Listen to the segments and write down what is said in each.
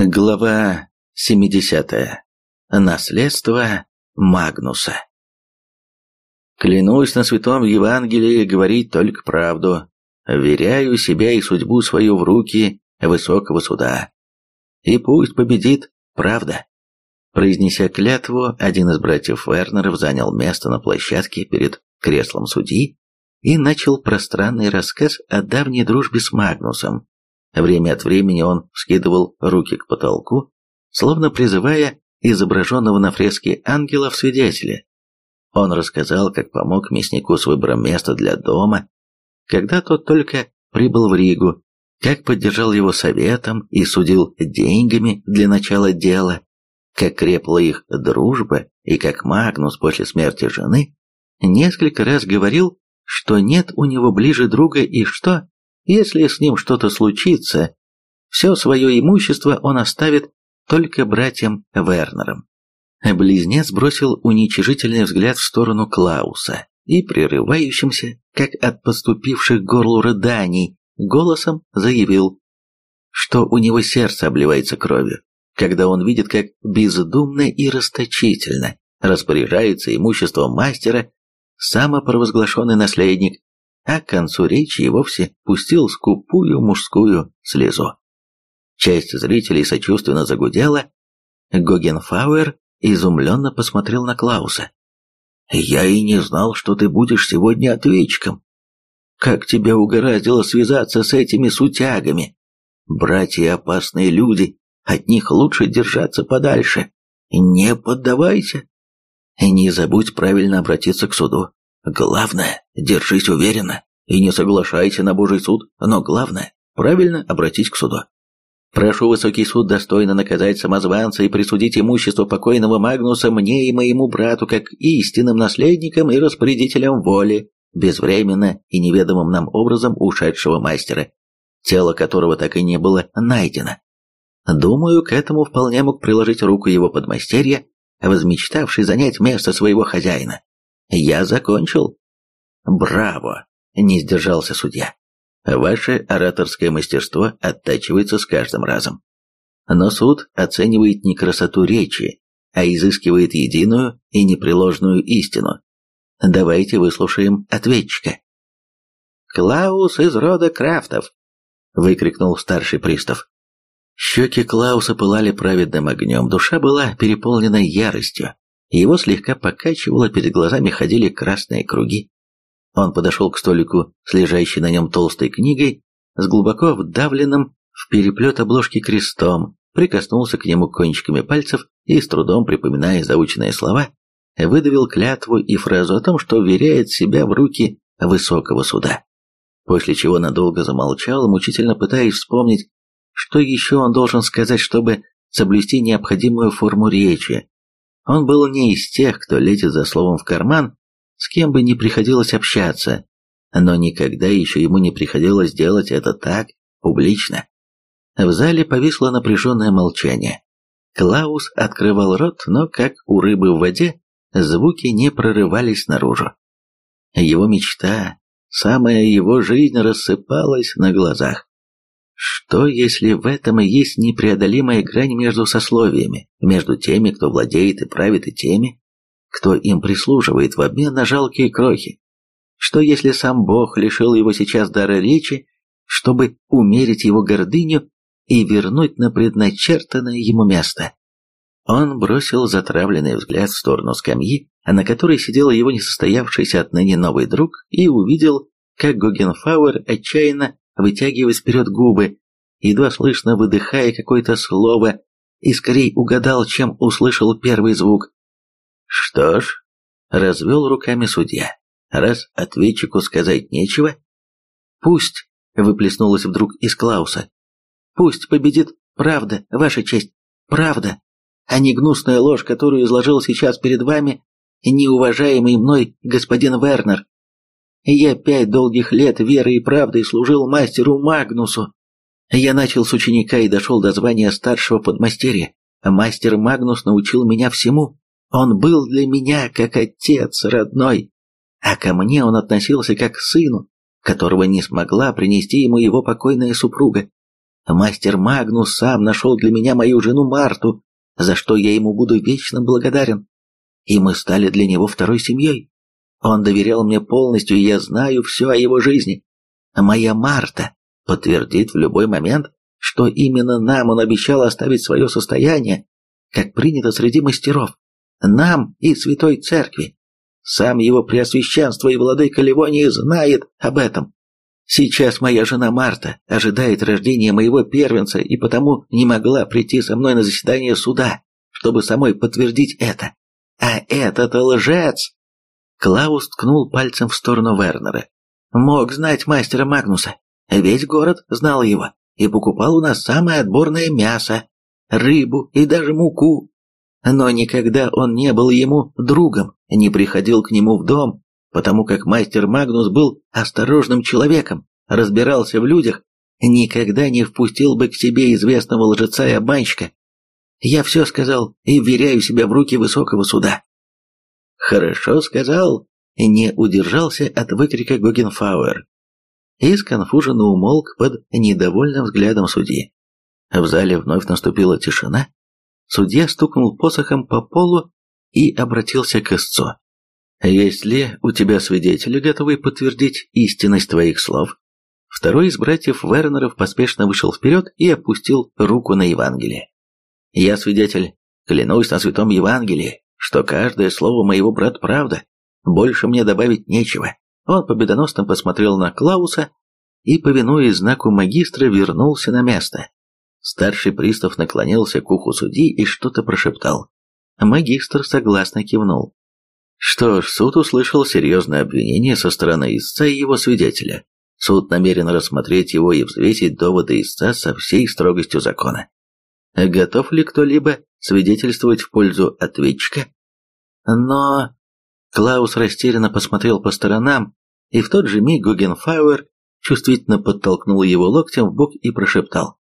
Глава 70. Наследство Магнуса. Клянусь на святом Евангелии говорить только правду. Веряю себя и судьбу свою в руки высокого суда. И пусть победит правда. Произнеся клятву, один из братьев Вернеров занял место на площадке перед креслом судьи и начал пространный рассказ о давней дружбе с Магнусом, Время от времени он вскидывал руки к потолку, словно призывая изображенного на фреске ангела в свидетеля. Он рассказал, как помог мяснику с выбором места для дома, когда тот только прибыл в Ригу, как поддержал его советом и судил деньгами для начала дела, как крепла их дружба и как Магнус после смерти жены несколько раз говорил, что нет у него ближе друга и что, если с ним что-то случится, все свое имущество он оставит только братьям Вернерам. Близнец бросил уничижительный взгляд в сторону Клауса и прерывающимся, как от поступивших горлу рыданий, голосом заявил, что у него сердце обливается кровью, когда он видит, как бездумно и расточительно распоряжается имуществом мастера самопровозглашенный наследник а к концу речи и вовсе пустил скупую мужскую слезу. Часть зрителей сочувственно загудела. Гогенфауэр изумленно посмотрел на Клауса. «Я и не знал, что ты будешь сегодня ответчиком. Как тебя угораздило связаться с этими сутягами? Братья опасные люди, от них лучше держаться подальше. Не поддавайся. Не забудь правильно обратиться к суду. Главное, держись уверенно и не соглашайся на Божий суд, но главное, правильно обратись к суду. Прошу высокий суд достойно наказать самозванца и присудить имущество покойного Магнуса мне и моему брату как истинным наследникам и распорядителям воли, безвременно и неведомым нам образом ушедшего мастера, тело которого так и не было найдено. Думаю, к этому вполне мог приложить руку его подмастерья, возмечтавший занять место своего хозяина. Я закончил. Браво! Не сдержался судья. Ваше ораторское мастерство оттачивается с каждым разом. Но суд оценивает не красоту речи, а изыскивает единую и непреложную истину. Давайте выслушаем ответчика. «Клаус из рода Крафтов!» — выкрикнул старший пристав. Щеки Клауса пылали праведным огнем, душа была переполнена яростью. Его слегка покачивало, перед глазами ходили красные круги. Он подошел к столику с лежащей на нем толстой книгой, с глубоко вдавленным в переплет обложки крестом, прикоснулся к нему кончиками пальцев и, с трудом припоминая заученные слова, выдавил клятву и фразу о том, что веряет себя в руки высокого суда. После чего надолго замолчал, мучительно пытаясь вспомнить, что еще он должен сказать, чтобы соблюсти необходимую форму речи, он был не из тех, кто летит за словом в карман, с кем бы ни приходилось общаться, но никогда еще ему не приходилось делать это так, публично. В зале повисло напряженное молчание. Клаус открывал рот, но, как у рыбы в воде, звуки не прорывались наружу. Его мечта, самая его жизнь рассыпалась на глазах. Что, если в этом и есть непреодолимая грань между сословиями, между теми, кто владеет и правит, и теми, кто им прислуживает в обмен на жалкие крохи? Что, если сам Бог лишил его сейчас дара речи, чтобы умерить его гордыню и вернуть на предначертанное ему место? Он бросил затравленный взгляд в сторону скамьи, на которой сидел его несостоявшийся отныне новый друг, и увидел, как Гогенфауэр отчаянно вытягивая вперед губы, едва слышно выдыхая какое-то слово, и скорее угадал, чем услышал первый звук. «Что ж», — развел руками судья, — «раз ответчику сказать нечего, пусть», — выплеснулось вдруг из Клауса, — «пусть победит правда, ваша честь, правда, а не гнусная ложь, которую изложил сейчас перед вами неуважаемый мной господин Вернер. Я пять долгих лет верой и правдой служил мастеру Магнусу. Я начал с ученика и дошел до звания старшего подмастерья. Мастер Магнус научил меня всему. Он был для меня как отец родной, а ко мне он относился как к сыну, которого не смогла принести ему его покойная супруга. Мастер Магнус сам нашел для меня мою жену Марту, за что я ему буду вечно благодарен. И мы стали для него второй семьей. Он доверял мне полностью, и я знаю все о его жизни. Моя Марта подтвердит в любой момент, что именно нам он обещал оставить свое состояние, как принято среди мастеров, нам и Святой Церкви. Сам его Преосвященство и Владыка Ливонии знает об этом. Сейчас моя жена Марта ожидает рождения моего первенца и потому не могла прийти со мной на заседание суда, чтобы самой подтвердить это. А этот лжец!» Клаус ткнул пальцем в сторону Вернера. «Мог знать мастера Магнуса. Весь город знал его и покупал у нас самое отборное мясо, рыбу и даже муку. Но никогда он не был ему другом, не приходил к нему в дом, потому как мастер Магнус был осторожным человеком, разбирался в людях, никогда не впустил бы к себе известного лжеца и обманщика. Я все сказал и вверяю себя в руки высокого суда. Хорошо сказал, не удержался от выкрика Гогенфауэр. И сконфуженно умолк под недовольным взглядом судьи. В зале вновь наступила тишина. Судья стукнул посохом по полу и обратился к истцу. «Есть ли у тебя свидетели, готовые подтвердить истинность твоих слов?» Второй из братьев Вернеров поспешно вышел вперед и опустил руку на Евангелие. «Я свидетель, клянусь на святом Евангелии, что каждое слово моего брата правда. Больше мне добавить нечего». Он победоносно посмотрел на Клауса и, повинуясь знаку магистра, вернулся на место. Старший пристав наклонился к уху судьи и что-то прошептал. Магистр согласно кивнул. Что ж, суд услышал серьезное обвинение со стороны истца и его свидетеля. Суд намерен рассмотреть его и взвесить доводы истца со всей строгостью закона. Готов ли кто-либо свидетельствовать в пользу ответчика? Но... Клаус растерянно посмотрел по сторонам, и в тот же миг Гугенфауэр чувствительно подтолкнул его локтем в бок и прошептал.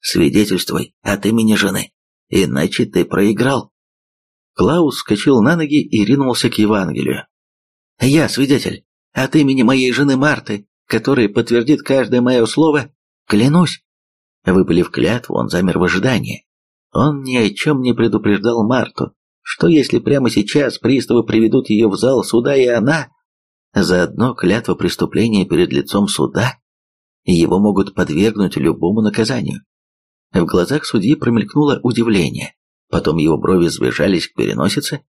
«Свидетельствуй от имени жены, иначе ты проиграл». Клаус вскочил на ноги и ринулся к Евангелию. «Я свидетель, от имени моей жены Марты, которая подтвердит каждое мое слово, клянусь». Выпалив клятву, он замер в ожидании. Он ни о чем не предупреждал Марту, что если прямо сейчас приставы приведут ее в зал суда, и она... Заодно клятва преступления перед лицом суда, его могут подвергнуть любому наказанию. В глазах судьи промелькнуло удивление. Потом его брови сбежались к переносице,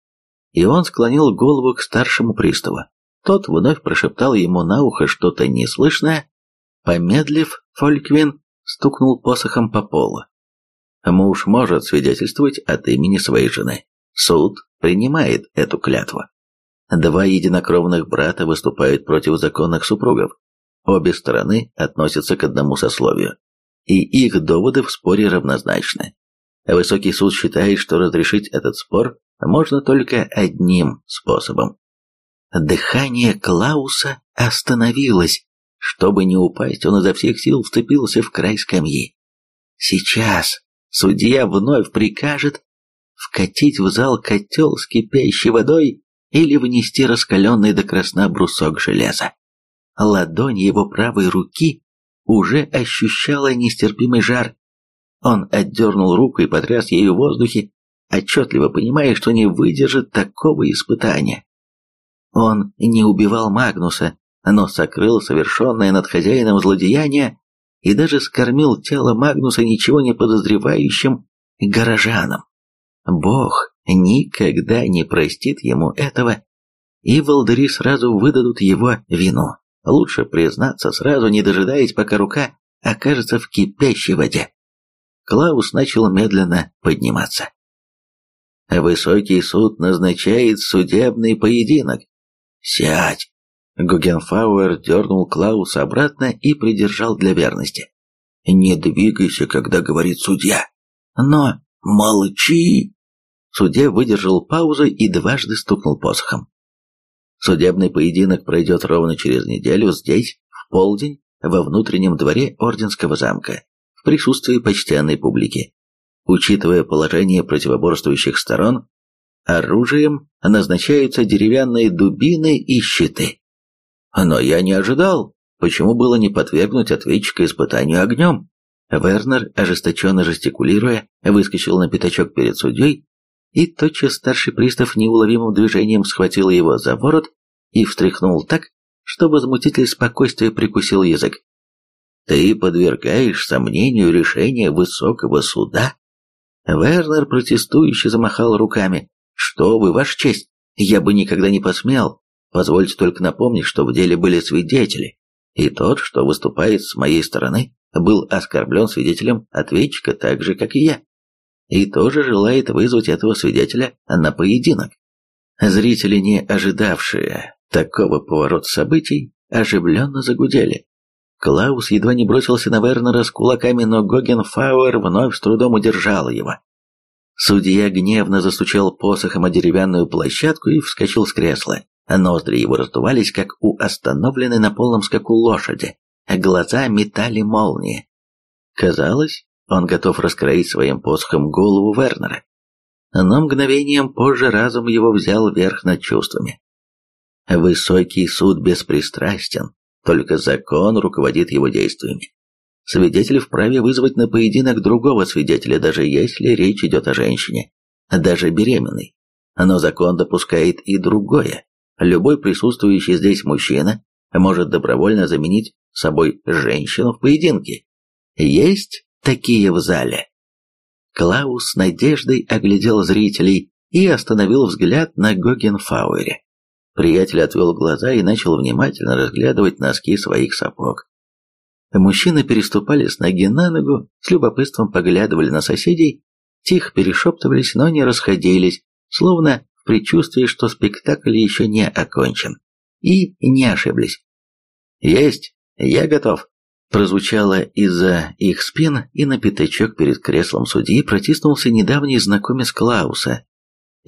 и он склонил голову к старшему приставу. Тот вновь прошептал ему на ухо что-то неслышное. Помедлив, Фольквин стукнул посохом по полу. Муж может свидетельствовать от имени своей жены. Суд принимает эту клятву. Два единокровных брата выступают против законных супругов. Обе стороны относятся к одному сословию, и их доводы в споре равнозначны. Высокий суд считает, что разрешить этот спор можно только одним способом. Дыхание Клауса остановилось. Чтобы не упасть, он изо всех сил вцепился в край скамьи. Сейчас судья вновь прикажет вкатить в зал котел с кипящей водой или внести раскаленный до красна брусок железа. Ладонь его правой руки уже ощущала нестерпимый жар, он отдернул руку и потряс ею в воздухе, отчетливо понимая, что не выдержит такого испытания. Он не убивал Магнуса, но сокрыл совершенное над хозяином злодеяние и даже скормил тело Магнуса ничего не подозревающим горожанам. Бог никогда не простит ему этого, и волдыри сразу выдадут его вину. Лучше признаться сразу, не дожидаясь, пока рука окажется в кипящей воде. Клаус начал медленно подниматься. Высокий суд назначает судебный поединок. Сядь! Гугенфауэр дернул Клауса обратно и придержал для верности. Не двигайся, когда говорит судья. Но молчи! Судья выдержал паузу и дважды стукнул посохом. Судебный поединок пройдет ровно через неделю здесь, в полдень, во внутреннем дворе Орденского замка присутствии почтенной публики. Учитывая положение противоборствующих сторон, оружием назначаются деревянные дубины и щиты. Но я не ожидал, почему было не подвергнуть ответчика испытанию огнем. Вернер, ожесточенно жестикулируя, выскочил на пятачок перед судьей, и тотчас старший пристав неуловимым движением схватил его за ворот и встряхнул так, что возмутитель спокойствия прикусил язык. «Ты подвергаешь сомнению решение высокого суда?» Вернер протестующе замахал руками. «Что вы, ваша честь, я бы никогда не посмел. Позвольте только напомнить, что в деле были свидетели, и тот, что выступает с моей стороны, был оскорблен свидетелем ответчика так же, как и я, и тоже желает вызвать этого свидетеля на поединок. Зрители, не ожидавшие такого поворота событий, оживленно загудели. Клаус едва не бросился на Вернера с кулаками, но Гогенфауэр вновь с трудом удержал его. Судья гневно застучал посохом о деревянную площадку и вскочил с кресла. Ноздри его раздувались, как у остановленной на полном скаку лошади, а глаза метали молнии. Казалось, он готов раскроить своим посохом голову Вернера. Но мгновением позже разум его взял верх над чувствами. Высокий суд беспристрастен, только закон руководит его действиями. Свидетель вправе вызвать на поединок другого свидетеля, даже если речь идет о женщине, даже беременной. Но закон допускает и другое. Любой присутствующий здесь мужчина может добровольно заменить собой женщину в поединке. Есть такие в зале. Клаус с надеждой оглядел зрителей и остановил взгляд на Гогенфауэре. Приятель отвел глаза и начал внимательно разглядывать носки своих сапог. Мужчины переступали с ноги на ногу, с любопытством поглядывали на соседей, тихо перешептывались, но не расходились, словно в предчувствии, что спектакль еще не окончен. И не ошиблись. «Есть, я готов», прозвучало из-за их спин, и на пятачок перед креслом судьи протиснулся недавний знакомец Клауса,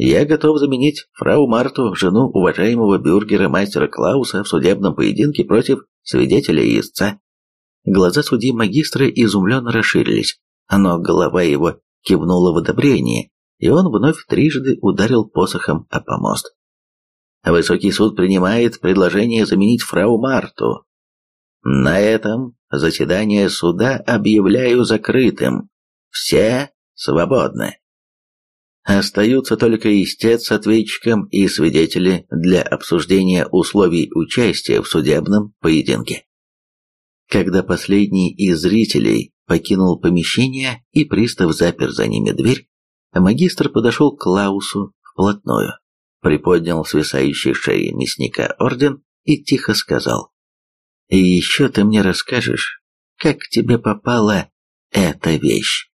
я готов заменить фрау Марту, жену уважаемого бюргера мастера Клауса, в судебном поединке против свидетеля истца. Глаза судьи магистра изумленно расширились, но голова его кивнула в одобрение, и он вновь трижды ударил посохом о помост. Высокий суд принимает предложение заменить фрау Марту. На этом заседание суда объявляю закрытым. Все свободны. Остаются только истец с ответчиком и свидетели для обсуждения условий участия в судебном поединке. Когда последний из зрителей покинул помещение и пристав запер за ними дверь, магистр подошел к Клаусу вплотную, приподнял свисающий шеи мясника орден и тихо сказал, «И еще ты мне расскажешь, как к тебе попала эта вещь».